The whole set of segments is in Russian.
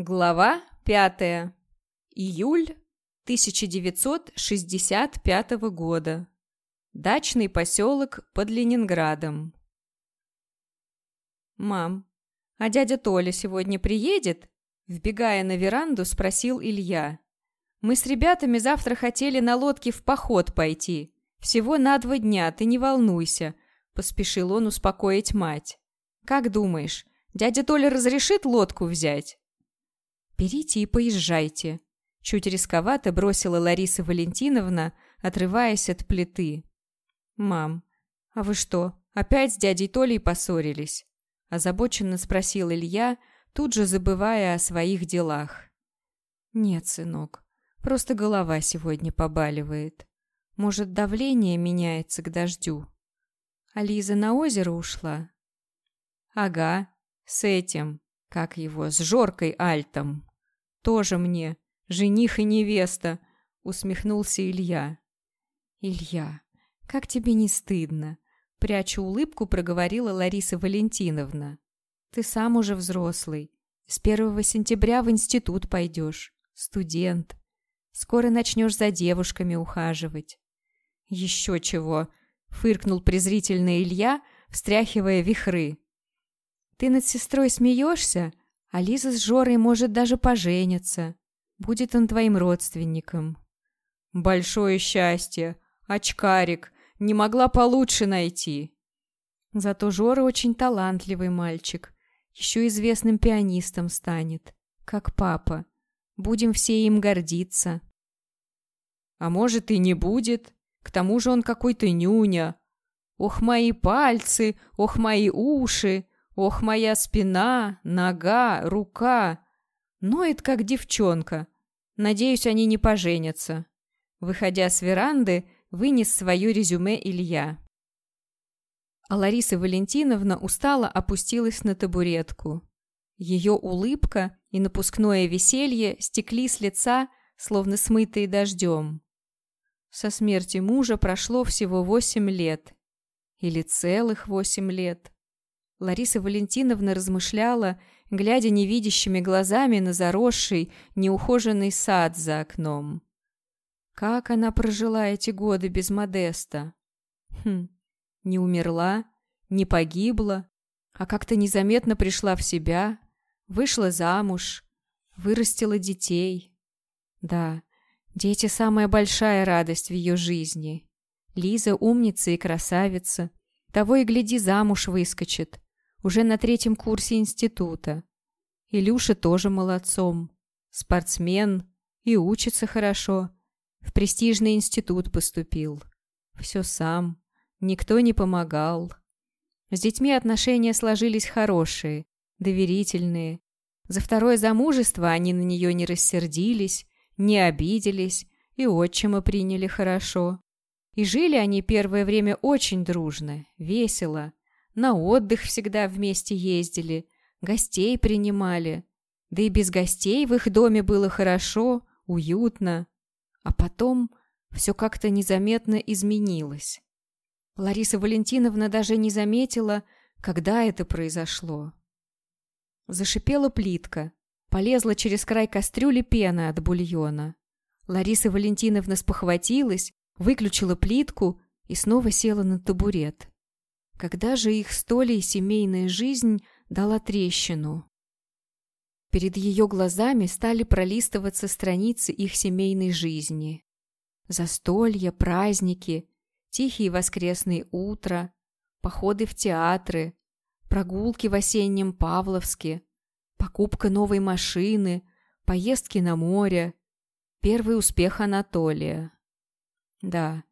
Глава пятая. Июль 1965 года. Дачный поселок под Ленинградом. «Мам, а дядя Толя сегодня приедет?» Вбегая на веранду, спросил Илья. «Мы с ребятами завтра хотели на лодке в поход пойти. Всего на два дня, ты не волнуйся», — поспешил он успокоить мать. «Как думаешь, дядя Толя разрешит лодку взять?» «Берите и поезжайте», — чуть рисковато бросила Лариса Валентиновна, отрываясь от плиты. «Мам, а вы что, опять с дядей Толей поссорились?» — озабоченно спросил Илья, тут же забывая о своих делах. «Нет, сынок, просто голова сегодня побаливает. Может, давление меняется к дождю?» А Лиза на озеро ушла? «Ага, с этим, как его, с Жоркой Альтом». «Тоже мне, жених и невеста», — усмехнулся Илья. «Илья, как тебе не стыдно?» — пряча улыбку, проговорила Лариса Валентиновна. «Ты сам уже взрослый. С первого сентября в институт пойдешь. Студент. Скоро начнешь за девушками ухаживать». «Еще чего!» — фыркнул презрительно Илья, встряхивая вихры. «Ты над сестрой смеешься? А Лиза с Жорой, может, даже поженятся. Будет он твоим родственником. Большое счастье. Очкарик. Не могла получше найти. Зато Жора очень талантливый мальчик. Еще известным пианистом станет. Как папа. Будем все им гордиться. А может и не будет. К тому же он какой-то нюня. Ох, мои пальцы, ох, мои уши. Ох, моя спина, нога, рука. Ноет, как девчонка. Надеюсь, они не поженятся. Выходя с веранды, вынес свое резюме Илья. А Лариса Валентиновна устало опустилась на табуретку. Ее улыбка и напускное веселье стекли с лица, словно смытые дождем. Со смерти мужа прошло всего восемь лет. Или целых восемь лет. Лариса Валентиновна размышляла, глядя невидящими глазами на заросший, неухоженный сад за окном. Как она прожила эти годы без Модеста? Хм, не умерла, не погибла, а как-то незаметно пришла в себя, вышла замуж, вырастила детей. Да, дети — самая большая радость в ее жизни. Лиза умница и красавица, того и гляди замуж выскочит уже на третьем курсе института. Илюша тоже молодцом. Спортсмен и учится хорошо. В престижный институт поступил. Все сам. Никто не помогал. С детьми отношения сложились хорошие, доверительные. За второе замужество они на нее не рассердились, не обиделись и отчима приняли хорошо. И жили они первое время очень дружно, весело. На отдых всегда вместе ездили, гостей принимали. Да и без гостей в их доме было хорошо, уютно. А потом все как-то незаметно изменилось. Лариса Валентиновна даже не заметила, когда это произошло. Зашипела плитка, полезла через край кастрюли пена от бульона. Лариса Валентиновна спохватилась, выключила плитку и снова села на табурет. Когда же их столей семейная жизнь дала трещину? Перед ее глазами стали пролистываться страницы их семейной жизни. Застолья, праздники, тихие воскресные утра, походы в театры, прогулки в осеннем Павловске, покупка новой машины, поездки на море, первый успех Анатолия. Да,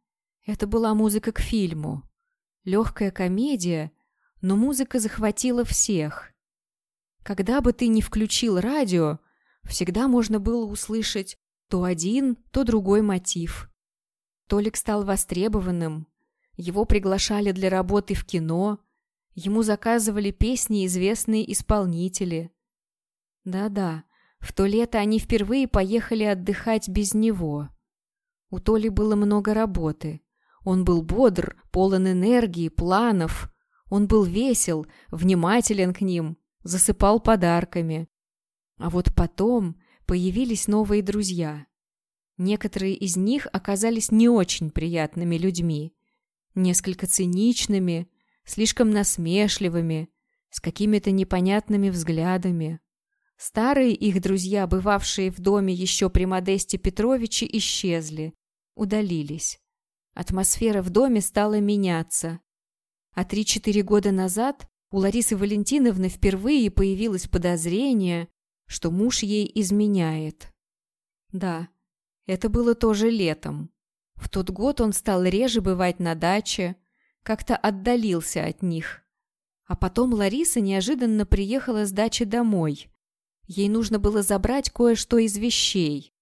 это была музыка к фильму. Легкая комедия, но музыка захватила всех. Когда бы ты ни включил радио, всегда можно было услышать то один, то другой мотив. Толик стал востребованным, его приглашали для работы в кино, ему заказывали песни известные исполнители. Да-да, в то лето они впервые поехали отдыхать без него. У Толи было много работы. Он был бодр, полон энергии, планов. Он был весел, внимателен к ним, засыпал подарками. А вот потом появились новые друзья. Некоторые из них оказались не очень приятными людьми, несколько циничными, слишком насмешливыми, с какими-то непонятными взглядами. Старые их друзья, бывавшие в доме еще при Модесте Петровиче, исчезли, удалились. Атмосфера в доме стала меняться. А три-четыре года назад у Ларисы Валентиновны впервые появилось подозрение, что муж ей изменяет. Да, это было тоже летом. В тот год он стал реже бывать на даче, как-то отдалился от них. А потом Лариса неожиданно приехала с дачи домой. Ей нужно было забрать кое-что из вещей.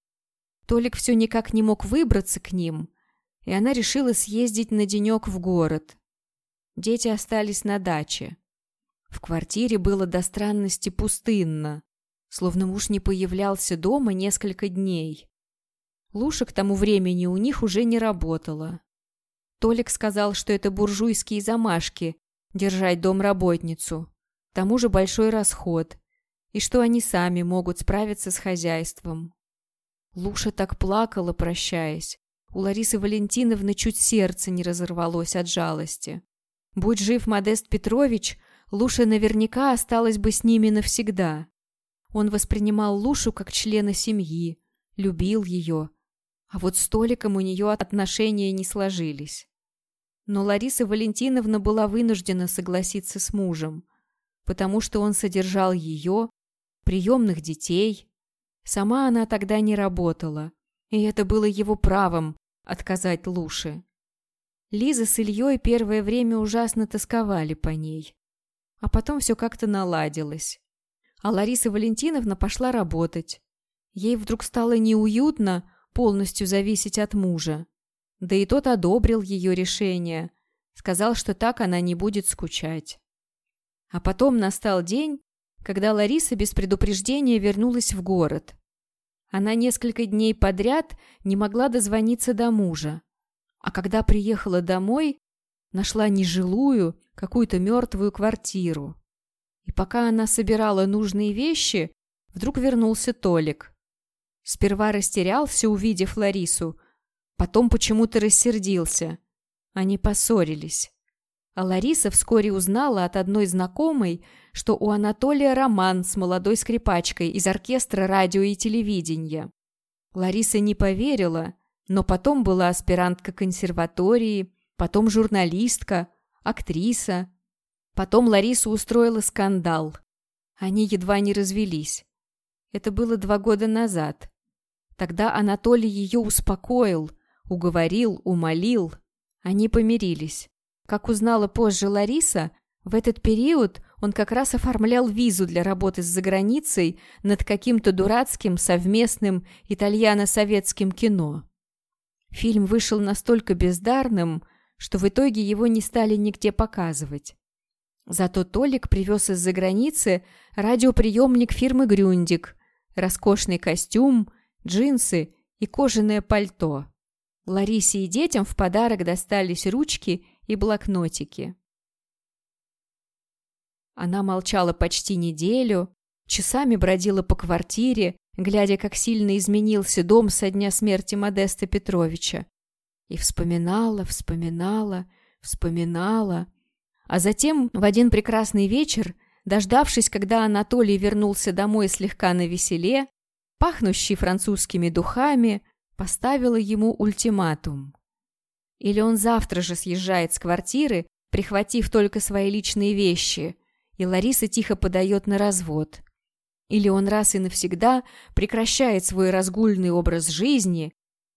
Толик все никак не мог выбраться к ним, и она решила съездить на денек в город. Дети остались на даче. В квартире было до странности пустынно, словно муж не появлялся дома несколько дней. Луша к тому времени у них уже не работала. Толик сказал, что это буржуйские замашки – держать домработницу. К тому же большой расход. И что они сами могут справиться с хозяйством. Луша так плакала, прощаясь. У Ларисы Валентиновны чуть сердце не разорвалось от жалости. Будь жив Модест Петрович, Луша наверняка осталась бы с ними навсегда. Он воспринимал Лушу как члена семьи, любил ее, а вот с Толиком у нее отношения не сложились. Но Лариса Валентиновна была вынуждена согласиться с мужем, потому что он содержал ее, приемных детей. Сама она тогда не работала, и это было его правом отказать Луше. Лиза с Ильей первое время ужасно тосковали по ней. А потом все как-то наладилось. А Лариса Валентиновна пошла работать. Ей вдруг стало неуютно, полностью зависеть от мужа. Да и тот одобрил ее решение, сказал, что так она не будет скучать. А потом настал день, когда Лариса без предупреждения вернулась в город. Она несколько дней подряд не могла дозвониться до мужа, а когда приехала домой, нашла нежилую, какую-то мертвую квартиру. И пока она собирала нужные вещи, вдруг вернулся Толик. Сперва растерялся, увидев Ларису, потом почему-то рассердился. Они поссорились. А Лариса вскоре узнала от одной знакомой, что у Анатолия роман с молодой скрипачкой из оркестра радио и телевидения. Лариса не поверила, но потом была аспирантка консерватории, потом журналистка, актриса. Потом Лариса устроила скандал. Они едва не развелись. Это было два года назад. Тогда Анатолий ее успокоил, уговорил, умолил. Они помирились. Как узнала позже Лариса, в этот период он как раз оформлял визу для работы с заграницей над каким-то дурацким совместным итальяно-советским кино. Фильм вышел настолько бездарным, что в итоге его не стали нигде показывать. Зато Толик привез из-за границы радиоприемник фирмы «Грюндик», роскошный костюм – джинсы и кожаное пальто. Ларисе и детям в подарок достались ручки и блокнотики. Она молчала почти неделю, часами бродила по квартире, глядя, как сильно изменился дом со дня смерти Модеста Петровича. И вспоминала, вспоминала, вспоминала. А затем, в один прекрасный вечер, дождавшись, когда Анатолий вернулся домой слегка навеселе, пахнущий французскими духами, поставила ему ультиматум. Или он завтра же съезжает с квартиры, прихватив только свои личные вещи, и Лариса тихо подает на развод. Или он раз и навсегда прекращает свой разгульный образ жизни,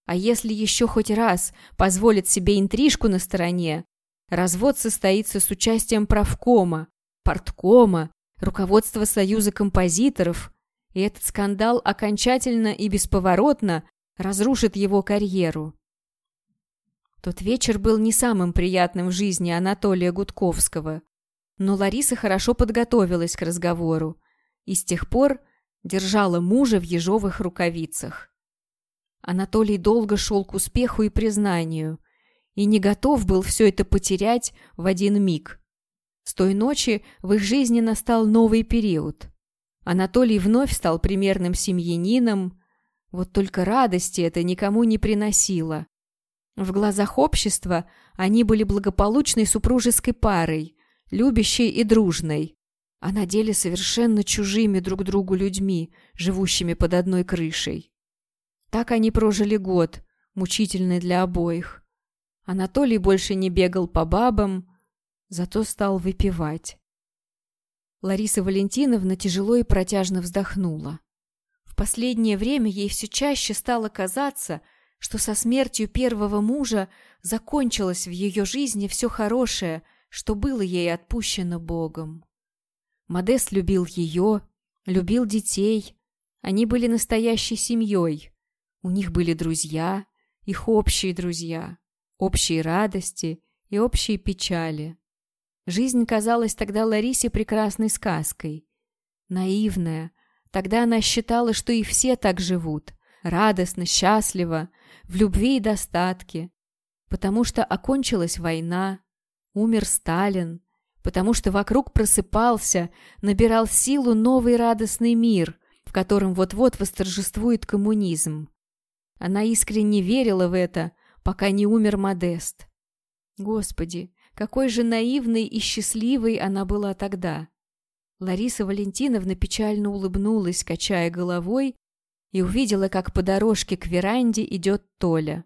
а если еще хоть раз позволит себе интрижку на стороне, развод состоится с участием правкома, порткома, руководства Союза композиторов, и этот скандал окончательно и бесповоротно разрушит его карьеру. Тот вечер был не самым приятным в жизни Анатолия Гудковского, но Лариса хорошо подготовилась к разговору и с тех пор держала мужа в ежовых рукавицах. Анатолий долго шел к успеху и признанию и не готов был все это потерять в один миг. С той ночи в их жизни настал новый период – Анатолий вновь стал примерным семьянином, вот только радости это никому не приносило. В глазах общества они были благополучной супружеской парой, любящей и дружной, а на деле совершенно чужими друг другу людьми, живущими под одной крышей. Так они прожили год, мучительный для обоих. Анатолий больше не бегал по бабам, зато стал выпивать. Лариса Валентиновна тяжело и протяжно вздохнула. В последнее время ей все чаще стало казаться, что со смертью первого мужа закончилось в ее жизни все хорошее, что было ей отпущено Богом. Модест любил ее, любил детей. Они были настоящей семьей. У них были друзья, их общие друзья, общие радости и общие печали. Жизнь казалась тогда Ларисе прекрасной сказкой. Наивная. Тогда она считала, что и все так живут. Радостно, счастливо, в любви и достатке. Потому что окончилась война, умер Сталин, потому что вокруг просыпался, набирал силу новый радостный мир, в котором вот-вот восторжествует коммунизм. Она искренне верила в это, пока не умер Модест. Господи, какой же наивной и счастливой она была тогда. Лариса Валентиновна печально улыбнулась, качая головой, и увидела, как по дорожке к веранде идет Толя.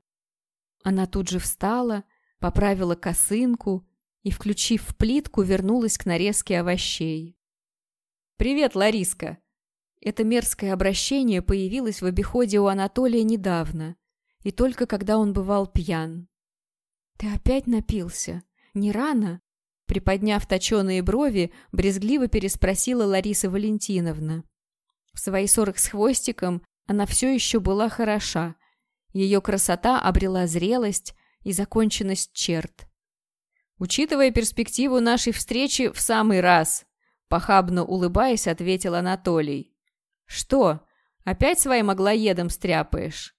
Она тут же встала, поправила косынку и, включив плитку, вернулась к нарезке овощей. «Привет, Лариска!» Это мерзкое обращение появилось в обиходе у Анатолия недавно, и только когда он бывал пьян. «Ты опять напился? Не рано?» Приподняв точеные брови, брезгливо переспросила Лариса Валентиновна. В свои сорок с хвостиком она все еще была хороша. Ее красота обрела зрелость и законченность черт. «Учитывая перспективу нашей встречи, в самый раз», похабно улыбаясь, ответил Анатолий. «Что, опять своим оглоедом стряпаешь?»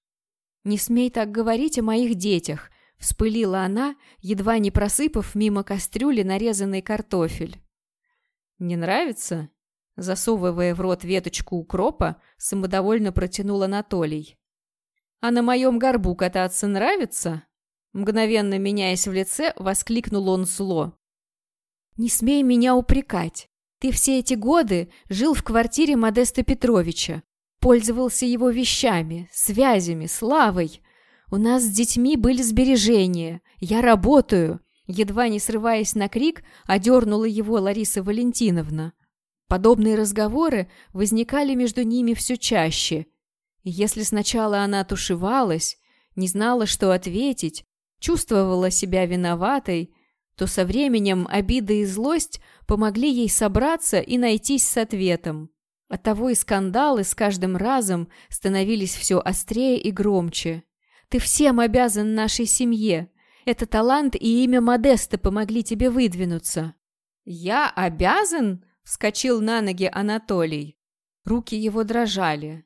«Не смей так говорить о моих детях», — вспылила она, едва не просыпав мимо кастрюли нарезанный картофель. «Не нравится?» Засовывая в рот веточку укропа, самодовольно протянул Анатолий. «А на моем горбу кататься нравится?» Мгновенно меняясь в лице, воскликнул он зло. «Не смей меня упрекать. Ты все эти годы жил в квартире Модеста Петровича, пользовался его вещами, связями, славой. У нас с детьми были сбережения. Я работаю. Едва не срываясь на крик, одернула его Лариса Валентиновна. Подобные разговоры возникали между ними все чаще. Если сначала она тушевалась, не знала, что ответить, чувствовала себя виноватой, то со временем обида и злость помогли ей собраться и найтись с ответом. Оттого и скандалы с каждым разом становились все острее и громче. «Ты всем обязан нашей семье. Это талант и имя Модеста помогли тебе выдвинуться». «Я обязан?» — вскочил на ноги Анатолий. Руки его дрожали.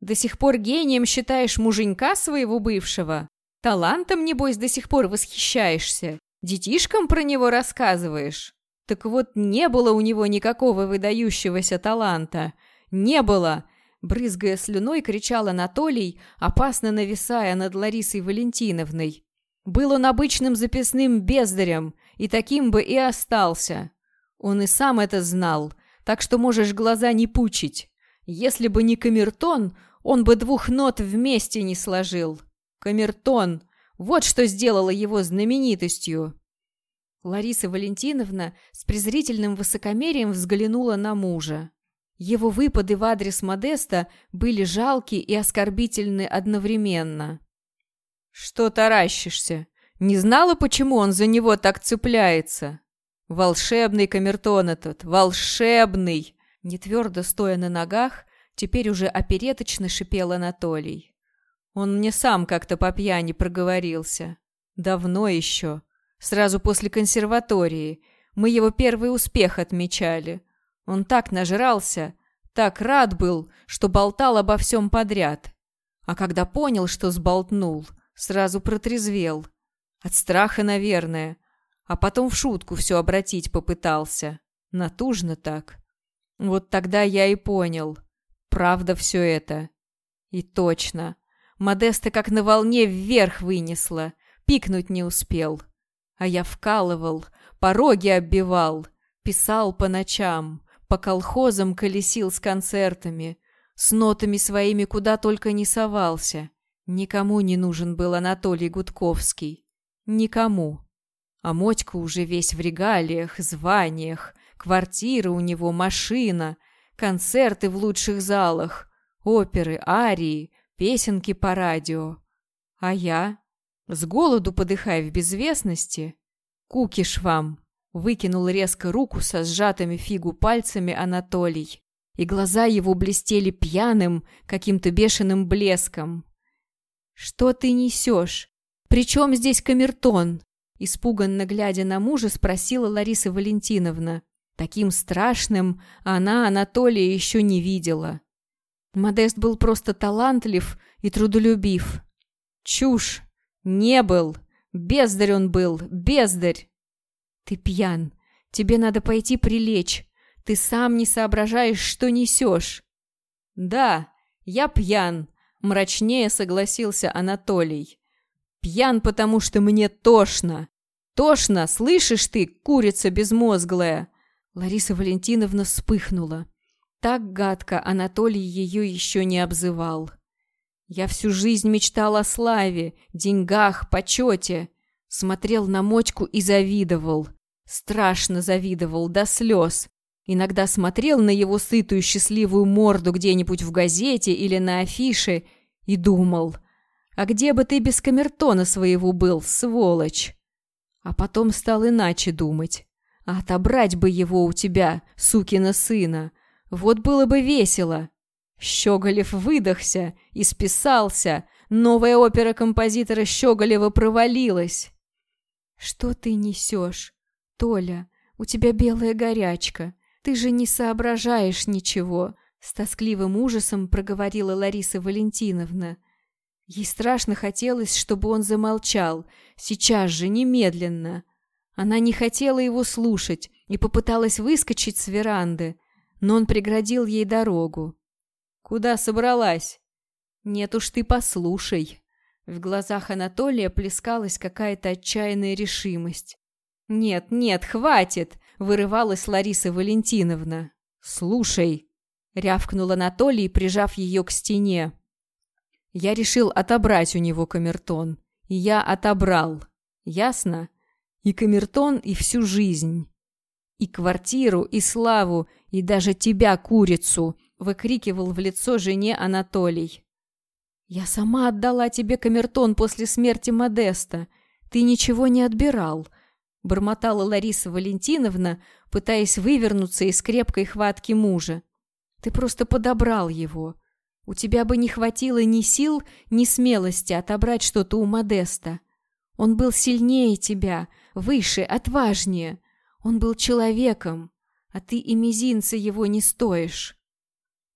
«До сих пор гением считаешь муженька своего бывшего? Талантом, небось, до сих пор восхищаешься? Детишкам про него рассказываешь? Так вот, не было у него никакого выдающегося таланта. Не было!» Брызгая слюной, кричал Анатолий, опасно нависая над Ларисой Валентиновной. «Был он обычным записным бездарем, и таким бы и остался. Он и сам это знал, так что можешь глаза не пучить. Если бы не камертон, он бы двух нот вместе не сложил. Камертон! Вот что сделало его знаменитостью!» Лариса Валентиновна с презрительным высокомерием взглянула на мужа. Его выпады в адрес Модеста были жалки и оскорбительны одновременно. «Что таращишься? Не знала, почему он за него так цепляется? Волшебный камертон этот, волшебный!» Не твердо стоя на ногах, теперь уже опереточно шипел Анатолий. Он мне сам как-то по пьяни проговорился. Давно еще. Сразу после консерватории. Мы его первый успех отмечали. Он так нажрался, так рад был, что болтал обо всем подряд. А когда понял, что сболтнул, сразу протрезвел. От страха, наверное. А потом в шутку все обратить попытался. Натужно так. Вот тогда я и понял. Правда все это. И точно. Модеста как на волне вверх вынесла. Пикнуть не успел. А я вкалывал, пороги оббивал, писал по ночам, по колхозам колесил с концертами, с нотами своими куда только не совался. Никому не нужен был Анатолий Гудковский. Никому. А Мотька уже весь в регалиях, званиях, квартира у него, машина, концерты в лучших залах, оперы, арии, песенки по радио. А я, с голоду подыхая в безвестности, кукиш вам, выкинул резко руку со сжатыми фигу пальцами Анатолий, и глаза его блестели пьяным, каким-то бешеным блеском. «Что ты несешь? Причем здесь камертон?» Испуганно глядя на мужа, спросила Лариса Валентиновна. Таким страшным она Анатолия еще не видела. Модест был просто талантлив и трудолюбив. Чушь! Не был! Бездарь он был! Бездарь! Ты пьян. Тебе надо пойти прилечь. Ты сам не соображаешь, что несешь. Да, я пьян, мрачнее согласился Анатолий. Пьян, потому что мне тошно. Тошно, слышишь ты, курица безмозглая? Лариса Валентиновна вспыхнула. Так гадко Анатолий ее еще не обзывал. Я всю жизнь мечтал о славе, деньгах, почете. Смотрел на мочку и завидовал. Страшно завидовал, до слез. Иногда смотрел на его сытую счастливую морду где-нибудь в газете или на афише и думал, а где бы ты без камертона своего был, сволочь? А потом стал иначе думать. А отобрать бы его у тебя, сукина сына. Вот было бы весело. Щеголев выдохся и списался. Новая опера композитора Щеголева провалилась. «Что ты несешь? Толя, у тебя белая горячка. Ты же не соображаешь ничего», — с тоскливым ужасом проговорила Лариса Валентиновна. Ей страшно хотелось, чтобы он замолчал, сейчас же, немедленно. Она не хотела его слушать и попыталась выскочить с веранды, но он преградил ей дорогу. «Куда собралась?» «Нет уж ты послушай». В глазах Анатолия плескалась какая-то отчаянная решимость. «Нет, нет, хватит!» — вырывалась Лариса Валентиновна. «Слушай!» — рявкнул Анатолий, прижав ее к стене. «Я решил отобрать у него камертон. И я отобрал. Ясно? И камертон, и всю жизнь. И квартиру, и славу, и даже тебя, курицу!» — выкрикивал в лицо жене Анатолий. «Я сама отдала тебе камертон после смерти Модеста. Ты ничего не отбирал», — бормотала Лариса Валентиновна, пытаясь вывернуться из крепкой хватки мужа. «Ты просто подобрал его. У тебя бы не хватило ни сил, ни смелости отобрать что-то у Модеста. Он был сильнее тебя, выше, отважнее. Он был человеком, а ты и мизинца его не стоишь.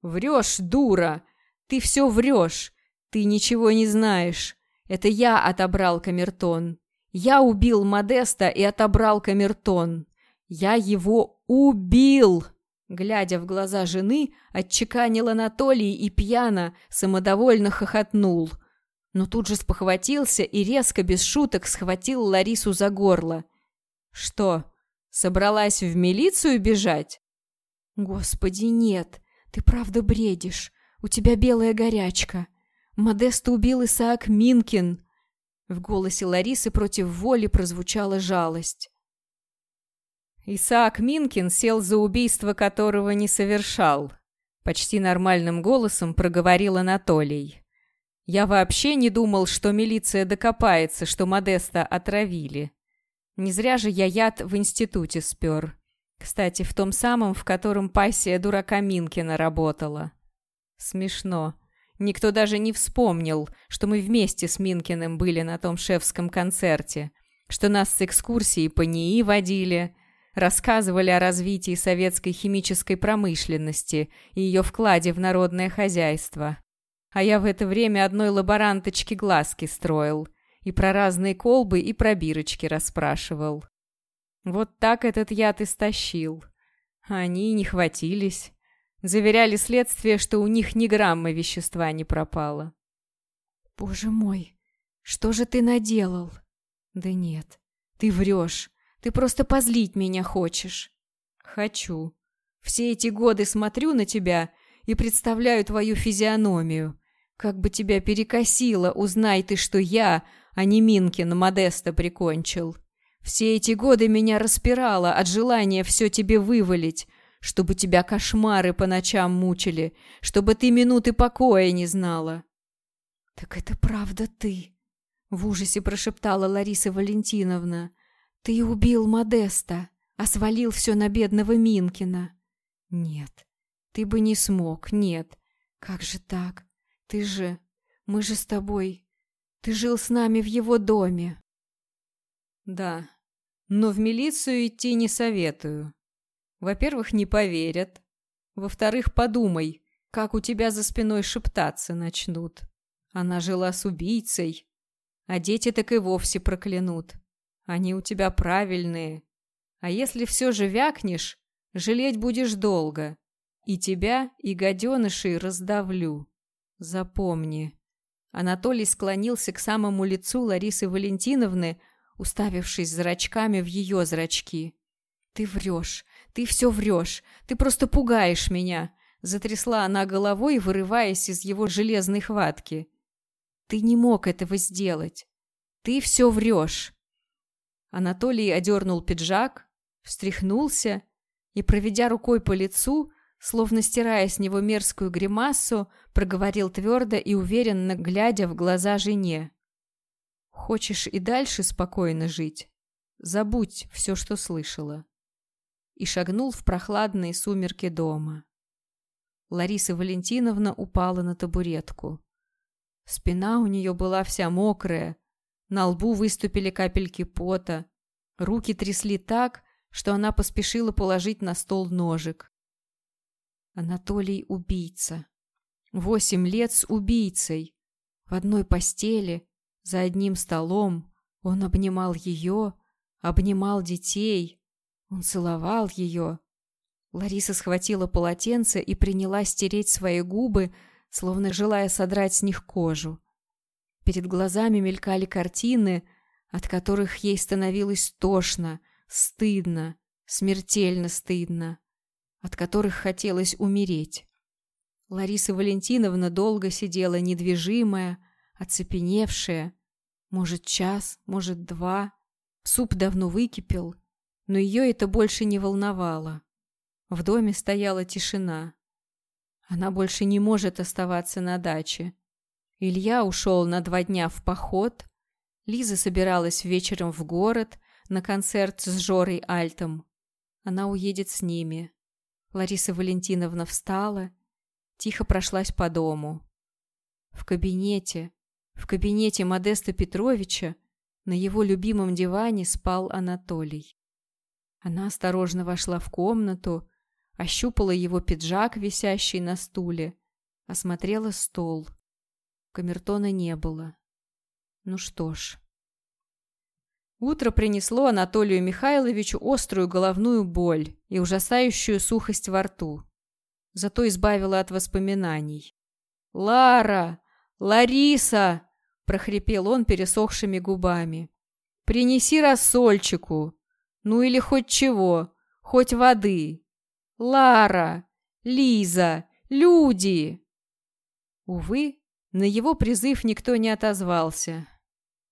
Врешь, дура! Ты все врешь! Ты ничего не знаешь. Это я отобрал камертон. Я убил Модеста и отобрал камертон. Я его убил!» Глядя в глаза жены, отчеканил Анатолий и пьяно, самодовольно хохотнул – но тут же спохватился и резко, без шуток, схватил Ларису за горло. «Что, собралась в милицию бежать?» «Господи, нет, ты правда бредишь. У тебя белая горячка. Модеста убил Исаак Минкин». В голосе Ларисы против воли прозвучала жалость. Исаак Минкин сел за убийство которого не совершал. Почти нормальным голосом проговорил Анатолий. Я вообще не думал, что милиция докопается, что Модеста отравили. Не зря же я яд в институте спер. Кстати, в том самом, в котором пассия дурака Минкина работала. Смешно. Никто даже не вспомнил, что мы вместе с Минкиным были на том шефском концерте, что нас с экскурсией по НИИ водили, рассказывали о развитии советской химической промышленности и ее вкладе в народное хозяйство. А я в это время одной лаборанточке глазки строил. И про разные колбы, и про бирочки расспрашивал. Вот так этот яд истощил. Они не хватились. Заверяли следствие, что у них ни грамма вещества не пропало. «Боже мой, что же ты наделал?» «Да нет, ты врешь. Ты просто позлить меня хочешь». «Хочу. Все эти годы смотрю на тебя и представляю твою физиономию. Как бы тебя перекосило, узнай ты, что я, а не Минкин Модеста прикончил. Все эти годы меня распирало от желания все тебе вывалить, чтобы тебя кошмары по ночам мучили, чтобы ты минуты покоя не знала. «Так это правда ты?» — в ужасе прошептала Лариса Валентиновна. «Ты убил Модеста, а свалил все на бедного Минкина». «Нет, ты бы не смог, нет. Как же так? Ты же... Мы же с тобой... Ты жил с нами в его доме». «Да, но в милицию идти не советую. Во-первых, не поверят. Во-вторых, подумай, как у тебя за спиной шептаться начнут. Она жила с убийцей, а дети так и вовсе проклянут. Они у тебя правильные. А если все же вякнешь, жалеть будешь долго. И тебя, и гаденышей раздавлю. Запомни. Анатолий склонился к самому лицу Ларисы Валентиновны, уставившись зрачками в ее зрачки. «Ты врешь, ты все врешь, ты просто пугаешь меня!» Затрясла она головой, вырываясь из его железной хватки. «Ты не мог этого сделать. Ты все врешь!» Анатолий одернул пиджак, встряхнулся и, проведя рукой по лицу, словно стирая с него мерзкую гримасу, проговорил твердо и уверенно, глядя в глаза жене. «Хочешь и дальше спокойно жить? Забудь все, что слышала» и шагнул в прохладные сумерки дома. Лариса Валентиновна упала на табуретку. Спина у нее была вся мокрая, на лбу выступили капельки пота, руки трясли так, что она поспешила положить на стол ножик. Анатолий убийца. Восемь лет с убийцей. В одной постели, за одним столом. Он обнимал ее, обнимал детей. Он целовал ее. Лариса схватила полотенце и принялась стереть свои губы, словно желая содрать с них кожу. Перед глазами мелькали картины, от которых ей становилось тошно, стыдно, смертельно стыдно, от которых хотелось умереть. Лариса Валентиновна долго сидела недвижимая, оцепеневшая, может, час, может, два. Суп давно выкипел, но ее это больше не волновало. В доме стояла тишина. Она больше не может оставаться на даче. Илья ушел на два дня в поход. Лиза собиралась вечером в город на концерт с Жорой Альтом. Она уедет с ними. Лариса Валентиновна встала, тихо прошлась по дому. В кабинете, в кабинете Модеста Петровича на его любимом диване спал Анатолий. Она осторожно вошла в комнату, ощупала его пиджак, висящий на стуле, осмотрела стол. Камертона не было. Ну что ж. Утро принесло Анатолию Михайловичу острую головную боль и ужасающую сухость во рту. Зато избавило от воспоминаний. «Лара! Лариса!» — прохрипел он пересохшими губами. «Принеси рассольчику!» Ну или хоть чего, хоть воды. Лара, Лиза, люди!» Увы, на его призыв никто не отозвался.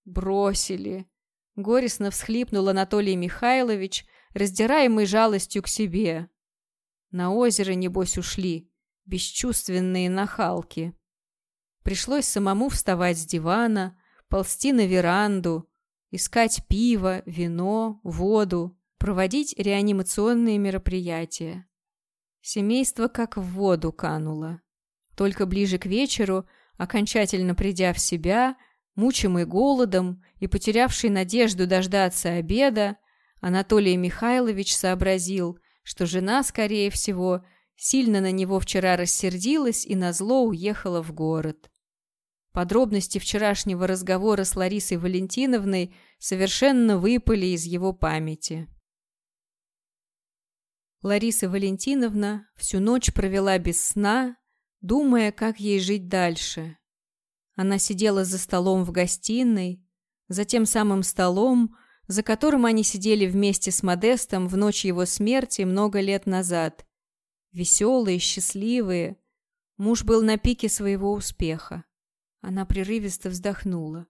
«Бросили!» — горестно всхлипнул Анатолий Михайлович, раздираемый жалостью к себе. На озеро, небось, ушли, бесчувственные нахалки. Пришлось самому вставать с дивана, ползти на веранду, искать пиво, вино, воду, проводить реанимационные мероприятия. Семейство как в воду кануло. Только ближе к вечеру, окончательно придя в себя, мучимый голодом и потерявший надежду дождаться обеда, Анатолий Михайлович сообразил, что жена, скорее всего, сильно на него вчера рассердилась и назло уехала в город. Подробности вчерашнего разговора с Ларисой Валентиновной совершенно выпали из его памяти. Лариса Валентиновна всю ночь провела без сна, думая, как ей жить дальше. Она сидела за столом в гостиной, за тем самым столом, за которым они сидели вместе с Модестом в ночь его смерти много лет назад. Веселые, счастливые. Муж был на пике своего успеха. Она прерывисто вздохнула.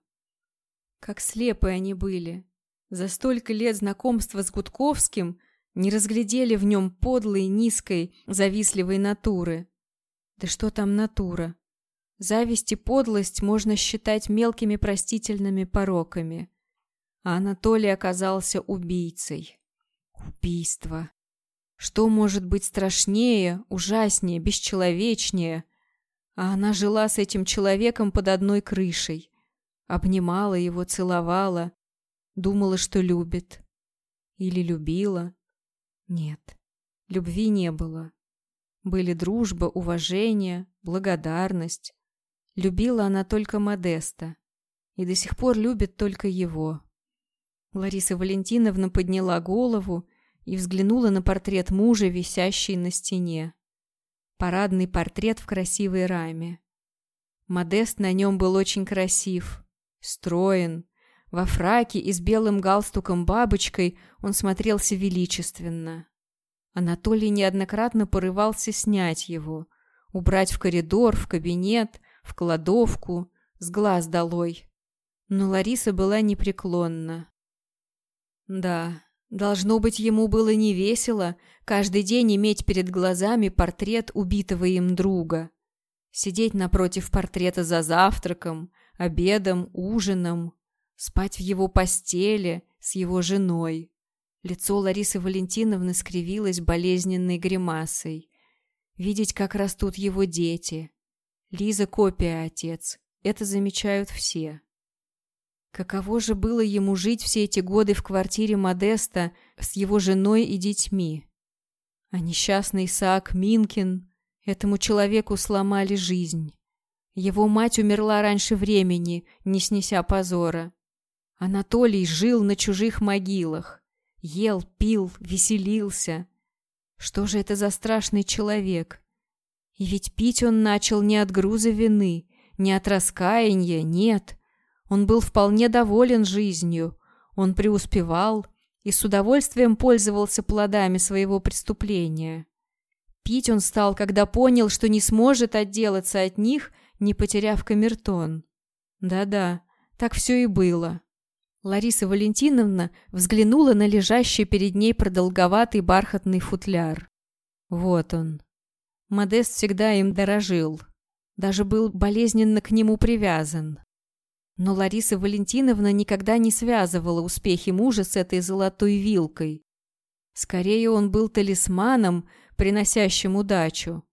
Как слепы они были. За столько лет знакомства с Гудковским – не разглядели в нем подлой, низкой, завистливой натуры. Да что там натура? Зависть и подлость можно считать мелкими простительными пороками. А Анатолий оказался убийцей. Убийство. Что может быть страшнее, ужаснее, бесчеловечнее? А она жила с этим человеком под одной крышей. Обнимала его, целовала. Думала, что любит. Или любила. Нет, любви не было. Были дружба, уважение, благодарность. Любила она только Модеста. И до сих пор любит только его. Лариса Валентиновна подняла голову и взглянула на портрет мужа, висящий на стене. Парадный портрет в красивой раме. Модест на нем был очень красив, строен, во фраке и с белым галстуком-бабочкой он смотрелся величественно. Анатолий неоднократно порывался снять его, убрать в коридор, в кабинет, в кладовку, с глаз долой. Но Лариса была непреклонна. Да, должно быть, ему было невесело каждый день иметь перед глазами портрет убитого им друга. Сидеть напротив портрета за завтраком, обедом, ужином, спать в его постели с его женой. Лицо Ларисы Валентиновны скривилось болезненной гримасой. Видеть, как растут его дети. Лиза копия отец. Это замечают все. Каково же было ему жить все эти годы в квартире Модеста с его женой и детьми? А несчастный Исаак Минкин этому человеку сломали жизнь. Его мать умерла раньше времени, не снеся позора. Анатолий жил на чужих могилах. Ел, пил, веселился. Что же это за страшный человек? И ведь пить он начал не от груза вины, не от раскаяния, нет. Он был вполне доволен жизнью. Он преуспевал и с удовольствием пользовался плодами своего преступления. Пить он стал, когда понял, что не сможет отделаться от них, не потеряв камертон. Да-да, так все и было. Лариса Валентиновна взглянула на лежащий перед ней продолговатый бархатный футляр. Вот он. Модест всегда им дорожил. Даже был болезненно к нему привязан. Но Лариса Валентиновна никогда не связывала успехи мужа с этой золотой вилкой. Скорее, он был талисманом, приносящим удачу.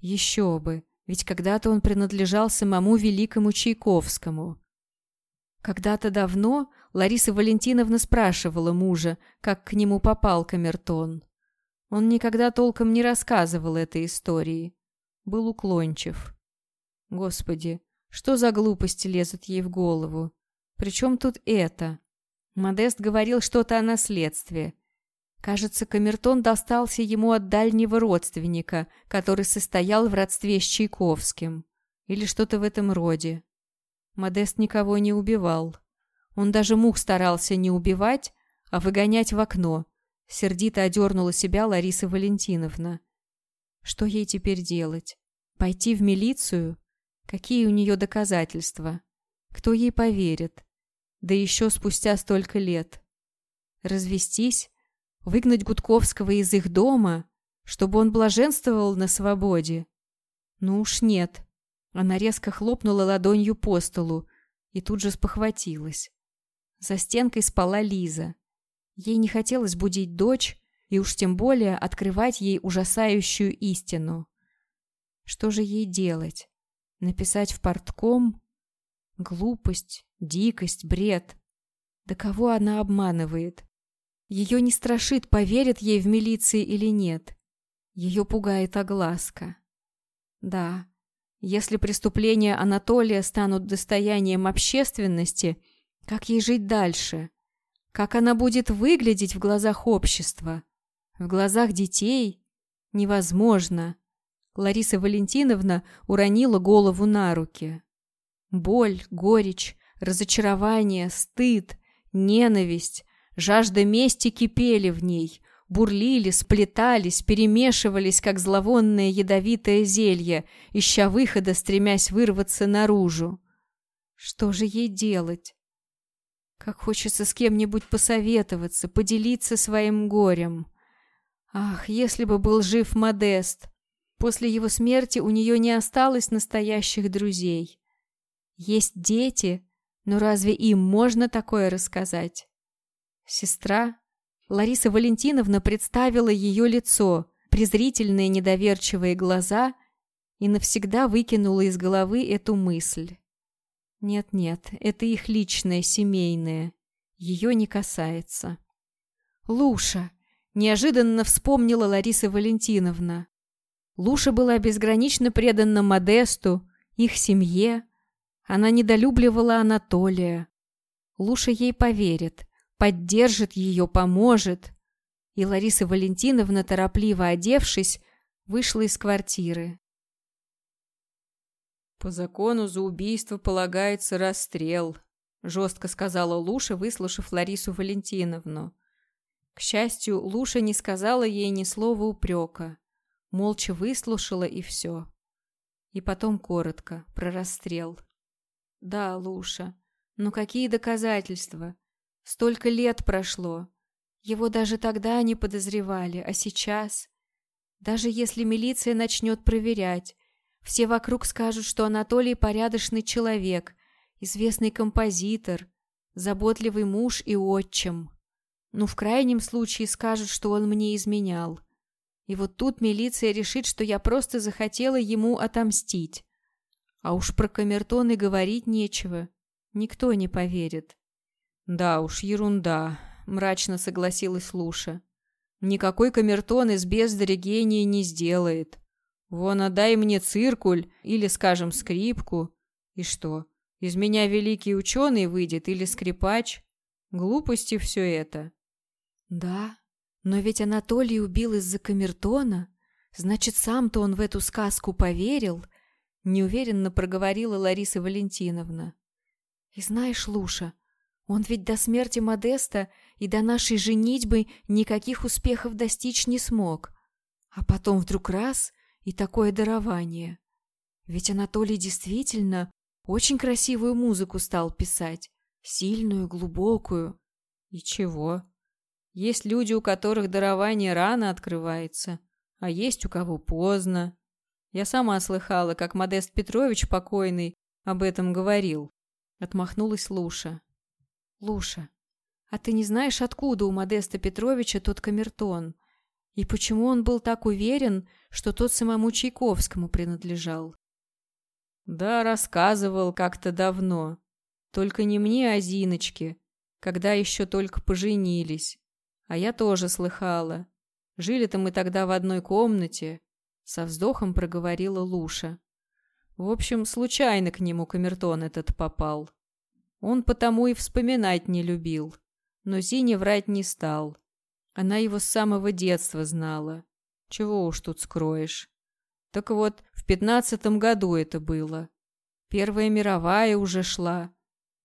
Еще бы, ведь когда-то он принадлежал самому великому Чайковскому. Когда-то давно Лариса Валентиновна спрашивала мужа, как к нему попал камертон. Он никогда толком не рассказывал этой истории. Был уклончив. Господи, что за глупости лезут ей в голову? Причем тут это? Модест говорил что-то о наследстве. Кажется, камертон достался ему от дальнего родственника, который состоял в родстве с Чайковским. Или что-то в этом роде. Модест никого не убивал. Он даже мух старался не убивать, а выгонять в окно. Сердито одернула себя Лариса Валентиновна. Что ей теперь делать? Пойти в милицию? Какие у нее доказательства? Кто ей поверит? Да еще спустя столько лет. Развестись? Выгнать Гудковского из их дома? Чтобы он блаженствовал на свободе? Ну уж нет. Она резко хлопнула ладонью по столу и тут же спохватилась. За стенкой спала Лиза. Ей не хотелось будить дочь и уж тем более открывать ей ужасающую истину. Что же ей делать? Написать в портком? Глупость, дикость, бред. Да кого она обманывает? Ее не страшит, поверят ей в милиции или нет. Ее пугает огласка. Да, если преступления Анатолия станут достоянием общественности, как ей жить дальше? Как она будет выглядеть в глазах общества? В глазах детей невозможно. Лариса Валентиновна уронила голову на руки. Боль, горечь, разочарование, стыд, ненависть, жажда мести кипели в ней, бурлили, сплетались, перемешивались, как зловонное ядовитое зелье, ища выхода, стремясь вырваться наружу. Что же ей делать? Как хочется с кем-нибудь посоветоваться, поделиться своим горем. Ах, если бы был жив Модест! После его смерти у нее не осталось настоящих друзей. Есть дети, но разве им можно такое рассказать? Сестра Лариса Валентиновна представила ее лицо, презрительные недоверчивые глаза и навсегда выкинула из головы эту мысль. Нет-нет, это их личное, семейное. Ее не касается. Луша! Неожиданно вспомнила Лариса Валентиновна. Луша была безгранично предана Модесту, их семье. Она недолюбливала Анатолия. Луша ей поверит поддержит ее, поможет. И Лариса Валентиновна, торопливо одевшись, вышла из квартиры. «По закону за убийство полагается расстрел», — жестко сказала Луша, выслушав Ларису Валентиновну. К счастью, Луша не сказала ей ни слова упрека. Молча выслушала и все. И потом коротко, про расстрел. «Да, Луша, но какие доказательства? Столько лет прошло. Его даже тогда не подозревали, а сейчас... Даже если милиция начнет проверять, все вокруг скажут, что Анатолий порядочный человек, известный композитор, заботливый муж и отчим. Ну, в крайнем случае скажут, что он мне изменял. И вот тут милиция решит, что я просто захотела ему отомстить. А уж про камертон и говорить нечего. Никто не поверит. «Да уж, ерунда», — мрачно согласилась Луша. «Никакой камертон из бездари гения не сделает. Вон, отдай мне циркуль или, скажем, скрипку. И что, из меня великий ученый выйдет или скрипач? Глупости все это». «Да, но ведь Анатолий убил из-за камертона. Значит, сам-то он в эту сказку поверил», — неуверенно проговорила Лариса Валентиновна. «И знаешь, Луша, он ведь до смерти Модеста и до нашей женитьбы никаких успехов достичь не смог. А потом вдруг раз и такое дарование. Ведь Анатолий действительно очень красивую музыку стал писать. Сильную, глубокую. И чего? Есть люди, у которых дарование рано открывается, а есть у кого поздно. Я сама слыхала, как Модест Петрович покойный об этом говорил. Отмахнулась Луша. «Луша, а ты не знаешь, откуда у Модеста Петровича тот камертон? И почему он был так уверен, что тот самому Чайковскому принадлежал?» «Да, рассказывал как-то давно. Только не мне, а Зиночке, когда еще только поженились. А я тоже слыхала. Жили-то мы тогда в одной комнате», — со вздохом проговорила Луша. «В общем, случайно к нему камертон этот попал». Он потому и вспоминать не любил. Но Зине врать не стал. Она его с самого детства знала. Чего уж тут скроешь. Так вот, в пятнадцатом году это было. Первая мировая уже шла.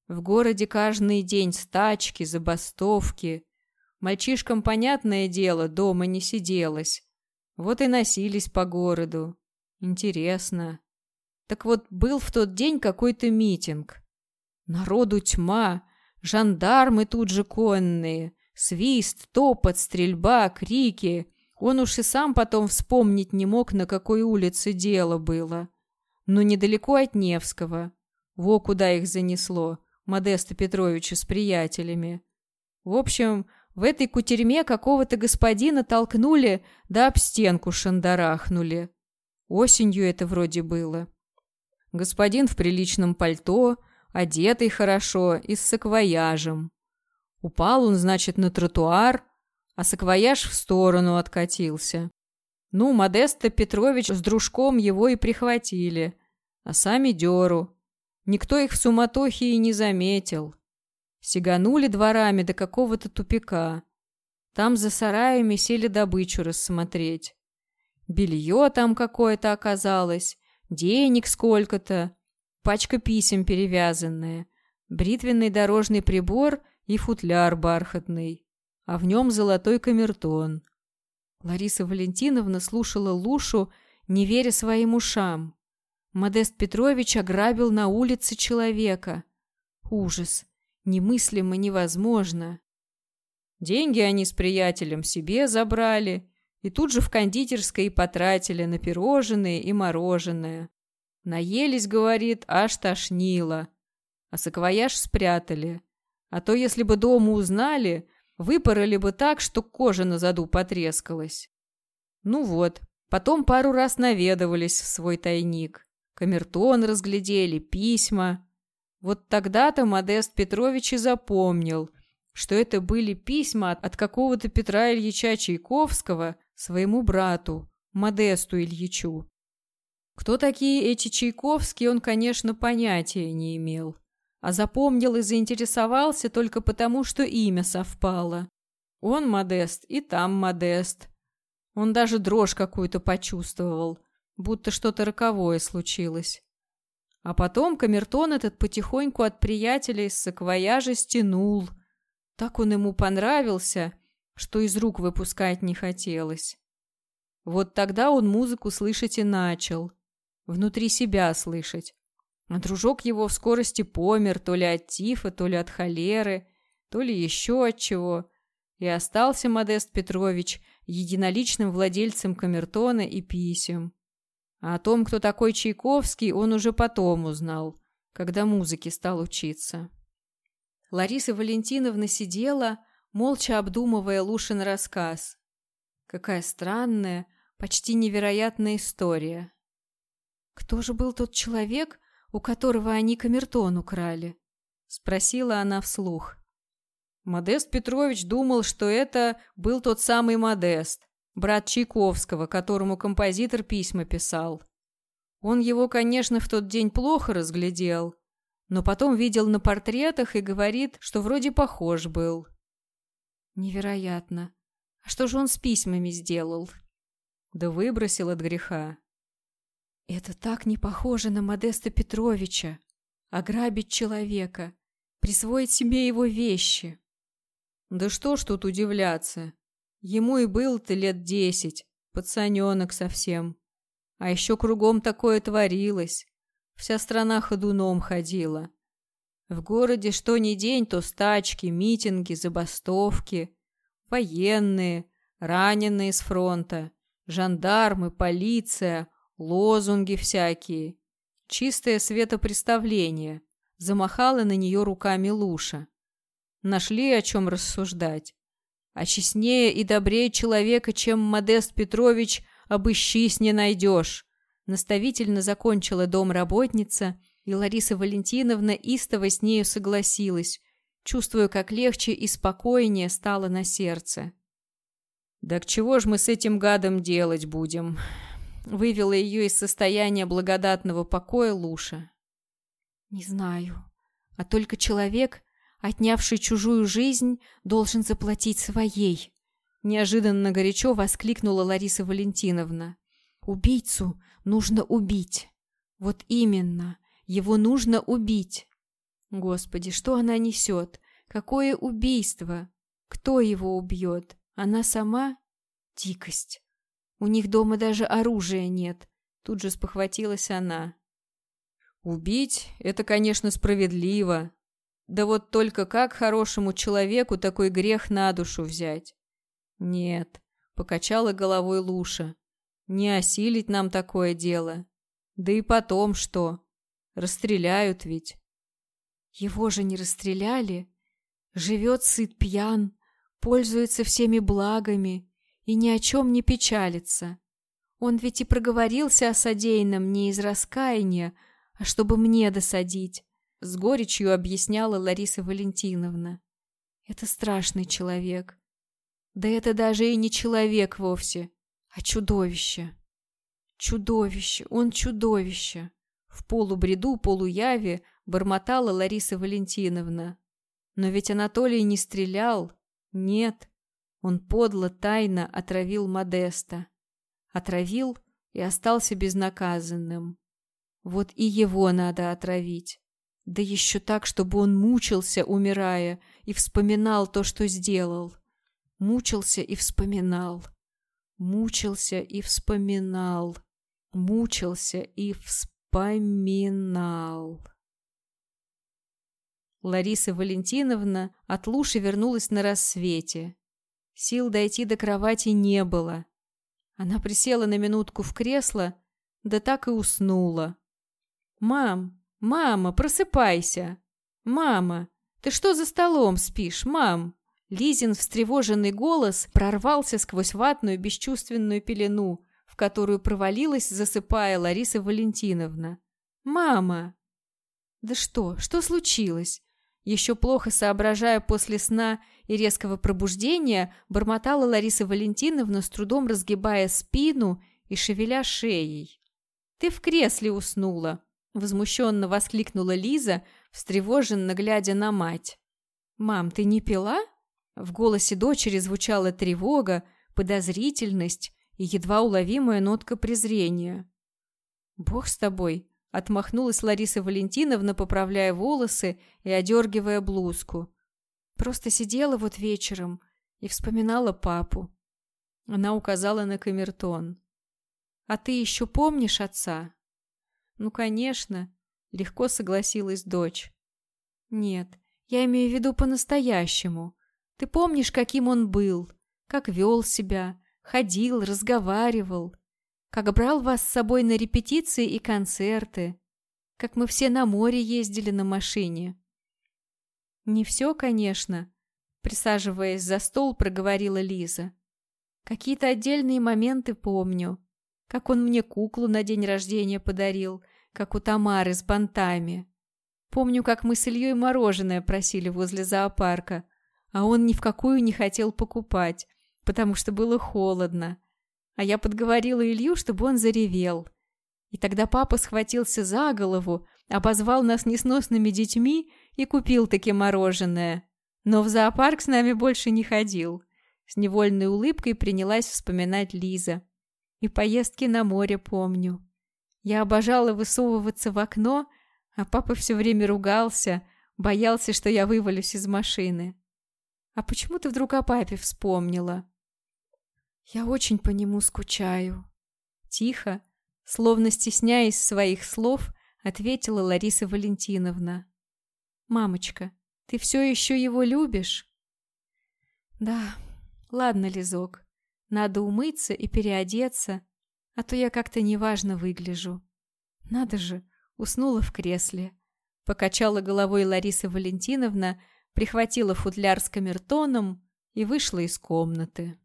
В городе каждый день стачки, забастовки. Мальчишкам, понятное дело, дома не сиделось. Вот и носились по городу. Интересно. Так вот, был в тот день какой-то митинг. Народу тьма, жандармы тут же конные, свист, топот, стрельба, крики. Он уж и сам потом вспомнить не мог, на какой улице дело было. Но недалеко от Невского. Во куда их занесло, Модеста Петровича с приятелями. В общем, в этой кутерьме какого-то господина толкнули, да об стенку шандарахнули. Осенью это вроде было. Господин в приличном пальто, одетый хорошо и с саквояжем. Упал он, значит, на тротуар, а саквояж в сторону откатился. Ну, Модеста Петрович с дружком его и прихватили, а сами дёру. Никто их в суматохе и не заметил. Сиганули дворами до какого-то тупика. Там за сараями сели добычу рассмотреть. Белье там какое-то оказалось, денег сколько-то, пачка писем перевязанная, бритвенный дорожный прибор и футляр бархатный, а в нем золотой камертон. Лариса Валентиновна слушала Лушу, не веря своим ушам. Модест Петрович ограбил на улице человека. Ужас. Немыслимо невозможно. Деньги они с приятелем себе забрали и тут же в кондитерской потратили на пирожные и мороженое. Наелись, говорит, аж тошнило. А саквояж спрятали. А то, если бы дома узнали, выпороли бы так, что кожа на заду потрескалась. Ну вот, потом пару раз наведывались в свой тайник. Камертон разглядели, письма. Вот тогда-то Модест Петрович и запомнил, что это были письма от какого-то Петра Ильича Чайковского своему брату, Модесту Ильичу. Кто такие эти Чайковские, он, конечно, понятия не имел, а запомнил и заинтересовался только потому, что имя совпало. Он Модест и там Модест. Он даже дрожь какую-то почувствовал, будто что-то роковое случилось. А потом камертон этот потихоньку от приятеля из саквояжа стянул. Так он ему понравился, что из рук выпускать не хотелось. Вот тогда он музыку слышать и начал. Внутри себя слышать. А дружок его в скорости помер то ли от тифа, то ли от холеры, то ли еще от чего. И остался Модест Петрович единоличным владельцем камертона и писем. А о том, кто такой Чайковский, он уже потом узнал, когда музыке стал учиться. Лариса Валентиновна сидела, молча обдумывая Лушин рассказ. Какая странная, почти невероятная история. «Кто же был тот человек, у которого они камертон украли?» — спросила она вслух. Модест Петрович думал, что это был тот самый Модест, брат Чайковского, которому композитор письма писал. Он его, конечно, в тот день плохо разглядел, но потом видел на портретах и говорит, что вроде похож был. Невероятно. А что же он с письмами сделал? Да выбросил от греха. Это так не похоже на Модеста Петровича. Ограбить человека, присвоить себе его вещи. Да что ж тут удивляться. Ему и был-то лет десять, пацаненок совсем. А еще кругом такое творилось. Вся страна ходуном ходила. В городе что ни день, то стачки, митинги, забастовки. Военные, раненые с фронта, жандармы, полиция, лозунги всякие. Чистое светопреставление. Замахала на нее руками Луша. Нашли о чем рассуждать. А честнее и добрее человека, чем Модест Петрович, обыщись не найдешь. Наставительно закончила домработница, и Лариса Валентиновна истово с нею согласилась, чувствуя, как легче и спокойнее стало на сердце. «Да к чего ж мы с этим гадом делать будем?» Вывела ее из состояния благодатного покоя Луша. «Не знаю. А только человек, отнявший чужую жизнь, должен заплатить своей. Неожиданно горячо воскликнула Лариса Валентиновна. Убийцу нужно убить. Вот именно, его нужно убить. Господи, что она несет? Какое убийство? Кто его убьет? Она сама? Дикость. У них дома даже оружия нет. Тут же спохватилась она. Убить — это, конечно, справедливо, да вот только как хорошему человеку такой грех на душу взять? Нет, покачала головой Луша. Не осилить нам такое дело. Да и потом что? Расстреляют ведь. Его же не расстреляли. Живет сыт пьян, пользуется всеми благами и ни о чем не печалится. Он ведь и проговорился о содеянном не из раскаяния, а чтобы мне досадить. С горечью объясняла Лариса Валентиновна. Это страшный человек. Да это даже и не человек вовсе, а чудовище. Чудовище, он чудовище. В полубреду, полуяве бормотала Лариса Валентиновна. Но ведь Анатолий не стрелял. Нет. Он подло, тайно отравил Модеста. Отравил и остался безнаказанным. Вот и его надо отравить. Да еще так, чтобы он мучился, умирая, и вспоминал то, что сделал. Мучился и вспоминал. Мучился и вспоминал. Мучился и вспоминал. Лариса Валентиновна от Луши вернулась на рассвете. Сил дойти до кровати не было. Она присела на минутку в кресло, да так и уснула. «Мам, мама, просыпайся! Мама, ты что за столом спишь, мам?» Лизин встревоженный голос прорвался сквозь ватную бесчувственную пелену, в которую провалилась, засыпая Лариса Валентиновна. «Мама!» «Да что? Что случилось?» Еще плохо соображая после сна и резкого пробуждения, бормотала Лариса Валентиновна, с трудом разгибая спину и шевеля шеей. «Ты в кресле уснула!» — возмущенно воскликнула Лиза, встревоженно глядя на мать. «Мам, ты не пила?» В голосе дочери звучала тревога, подозрительность и едва уловимая нотка презрения. «Бог с тобой!» Отмахнулась Лариса Валентиновна, поправляя волосы и одергивая блузку. Просто сидела вот вечером и вспоминала папу. Она указала на камертон. «А ты еще помнишь отца?» «Ну, конечно», — легко согласилась дочь. «Нет, я имею в виду по-настоящему. Ты помнишь, каким он был, как вел себя, ходил, разговаривал?» как брал вас с собой на репетиции и концерты, как мы все на море ездили на машине. Не все, конечно, присаживаясь за стол, проговорила Лиза. Какие-то отдельные моменты помню, как он мне куклу на день рождения подарил, как у Тамары с бантами. Помню, как мы с Ильей мороженое просили возле зоопарка, а он ни в какую не хотел покупать, потому что было холодно. А я подговорила Илью, чтобы он заревел. И тогда папа схватился за голову, обозвал нас несносными детьми и купил таки мороженое. Но в зоопарк с нами больше не ходил. С невольной улыбкой принялась вспоминать Лиза. И поездки на море помню. Я обожала высовываться в окно, а папа все время ругался, боялся, что я вывалюсь из машины. А почему ты вдруг о папе вспомнила? Я очень по нему скучаю. Тихо, словно стесняясь своих слов, ответила Лариса Валентиновна. Мамочка, ты все еще его любишь? Да. Ладно, Лизок, надо умыться и переодеться, а то я как-то неважно выгляжу. Надо же, уснула в кресле. Покачала головой Лариса Валентиновна, прихватила футляр с камертоном и вышла из комнаты.